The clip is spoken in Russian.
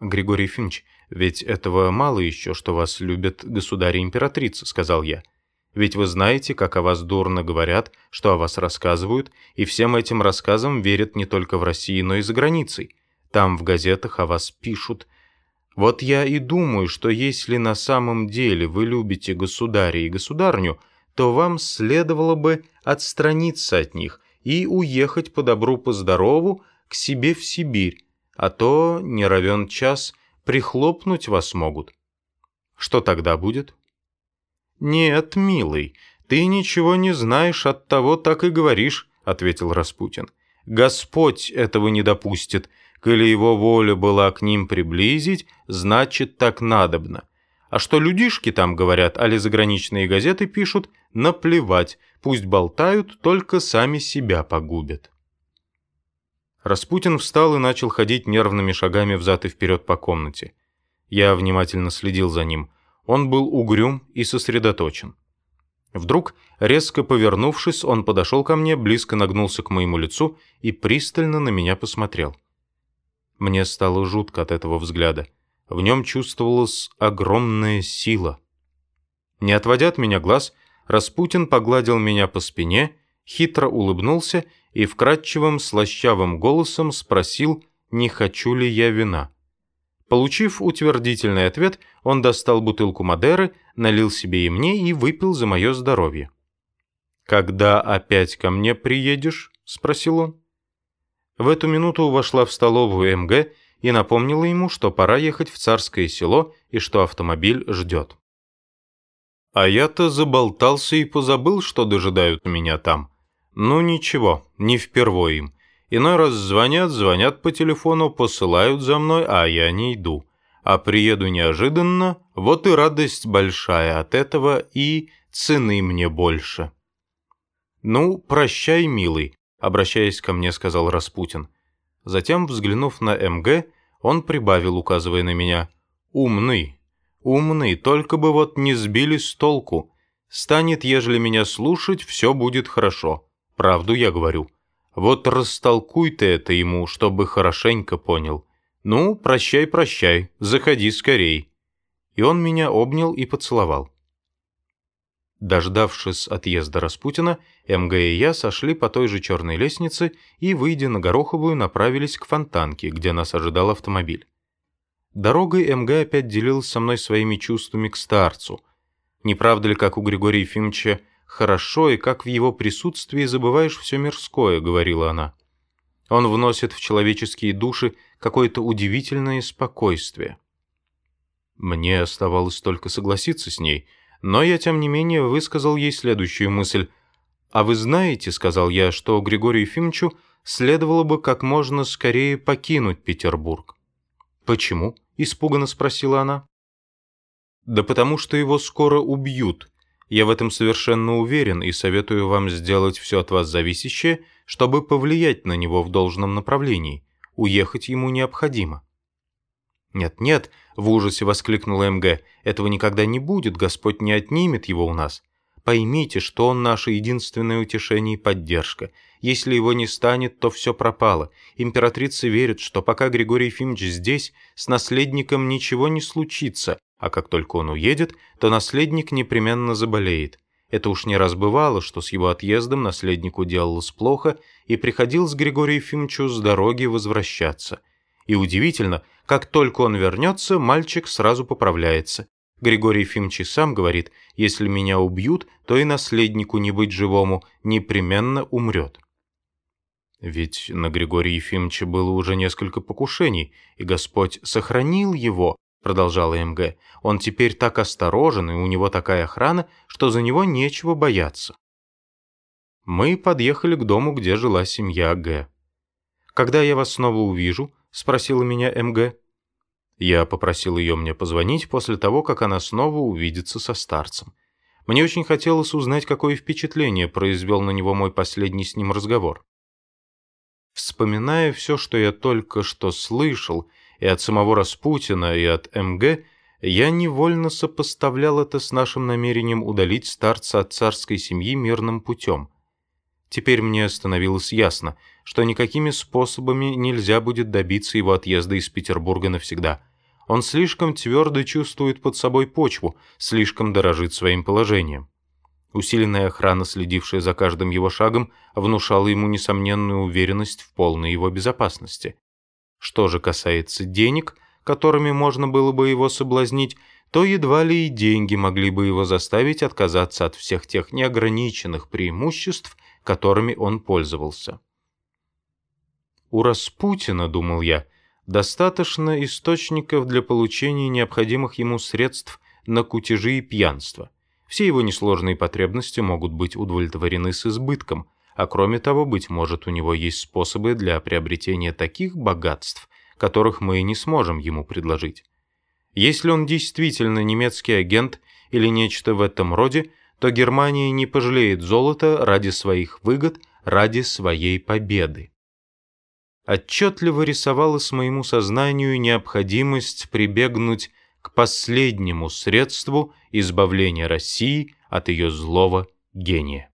Григорий Ефимович, ведь этого мало еще, что вас любят государь и императрица, сказал я. Ведь вы знаете, как о вас дурно говорят, что о вас рассказывают, и всем этим рассказам верят не только в России, но и за границей. Там в газетах о вас пишут. Вот я и думаю, что если на самом деле вы любите государя и государню, то вам следовало бы отстраниться от них и уехать по добру, по здорову к себе в Сибирь, а то, не равен час, прихлопнуть вас могут. Что тогда будет? Нет, милый, ты ничего не знаешь, от того так и говоришь, ответил Распутин. Господь этого не допустит, коли его воля была к ним приблизить, значит так надобно. А что людишки там говорят, али заграничные газеты пишут, наплевать, пусть болтают, только сами себя погубят. Распутин встал и начал ходить нервными шагами взад и вперед по комнате. Я внимательно следил за ним. Он был угрюм и сосредоточен. Вдруг, резко повернувшись, он подошел ко мне, близко нагнулся к моему лицу и пристально на меня посмотрел. Мне стало жутко от этого взгляда. В нем чувствовалась огромная сила. Не отводя от меня глаз, Распутин погладил меня по спине, хитро улыбнулся и вкрадчивым слащавым голосом спросил, не хочу ли я вина. Получив утвердительный ответ, он достал бутылку Мадеры, налил себе и мне и выпил за мое здоровье. «Когда опять ко мне приедешь?» — спросил он. В эту минуту вошла в столовую МГ и напомнила ему, что пора ехать в царское село и что автомобиль ждет. А я-то заболтался и позабыл, что дожидают меня там. Ну ничего, не впервой им. Иной раз звонят, звонят по телефону, посылают за мной, а я не иду. А приеду неожиданно, вот и радость большая от этого, и цены мне больше. «Ну, прощай, милый», — обращаясь ко мне, сказал Распутин. Затем, взглянув на МГ, он прибавил, указывая на меня. «Умный, умный, только бы вот не сбили с толку. Станет, ежели меня слушать, все будет хорошо. Правду я говорю. Вот растолкуй ты это ему, чтобы хорошенько понял. Ну, прощай, прощай, заходи скорей. И он меня обнял и поцеловал. Дождавшись отъезда Распутина, МГ и я сошли по той же черной лестнице и, выйдя на Гороховую, направились к Фонтанке, где нас ожидал автомобиль. Дорогой МГ опять делился со мной своими чувствами к старцу. Не правда ли, как у Григория Ефимовича, хорошо, и как в его присутствии забываешь все мирское», — говорила она. Он вносит в человеческие души какое-то удивительное спокойствие. Мне оставалось только согласиться с ней, но я, тем не менее, высказал ей следующую мысль. «А вы знаете, — сказал я, — что Григорию Ефимовичу следовало бы как можно скорее покинуть Петербург». «Почему?» — испуганно спросила она. «Да потому что его скоро убьют», я в этом совершенно уверен и советую вам сделать все от вас зависящее, чтобы повлиять на него в должном направлении. Уехать ему необходимо». «Нет-нет», — в ужасе воскликнул МГ, — «этого никогда не будет, Господь не отнимет его у нас. Поймите, что он наше единственное утешение и поддержка. Если его не станет, то все пропало. Императрица верит, что пока Григорий Ефимович здесь, с наследником ничего не случится, а как только он уедет, то наследник непременно заболеет. Это уж не раз бывало, что с его отъездом наследнику делалось плохо, и приходил с Григорию Ефимовичу с дороги возвращаться. И удивительно, как только он вернется, мальчик сразу поправляется. Григорий Ефимович сам говорит, если меня убьют, то и наследнику не быть живому, непременно умрет. Ведь на Григория Ефимовича было уже несколько покушений, и Господь сохранил его, продолжала МГ. Он теперь так осторожен, и у него такая охрана, что за него нечего бояться. Мы подъехали к дому, где жила семья Г. «Когда я вас снова увижу?» — спросила меня МГ. Я попросил ее мне позвонить после того, как она снова увидится со старцем. Мне очень хотелось узнать, какое впечатление произвел на него мой последний с ним разговор. Вспоминая все, что я только что слышал, и от самого Распутина, и от МГ, я невольно сопоставлял это с нашим намерением удалить старца от царской семьи мирным путем. Теперь мне становилось ясно, что никакими способами нельзя будет добиться его отъезда из Петербурга навсегда. Он слишком твердо чувствует под собой почву, слишком дорожит своим положением. Усиленная охрана, следившая за каждым его шагом, внушала ему несомненную уверенность в полной его безопасности. Что же касается денег, которыми можно было бы его соблазнить, то едва ли и деньги могли бы его заставить отказаться от всех тех неограниченных преимуществ, которыми он пользовался. У Распутина, думал я, достаточно источников для получения необходимых ему средств на кутежи и пьянство. Все его несложные потребности могут быть удовлетворены с избытком, а кроме того, быть может, у него есть способы для приобретения таких богатств, которых мы не сможем ему предложить. Если он действительно немецкий агент или нечто в этом роде, то Германия не пожалеет золота ради своих выгод, ради своей победы. Отчетливо рисовалась моему сознанию необходимость прибегнуть к последнему средству избавления России от ее злого гения.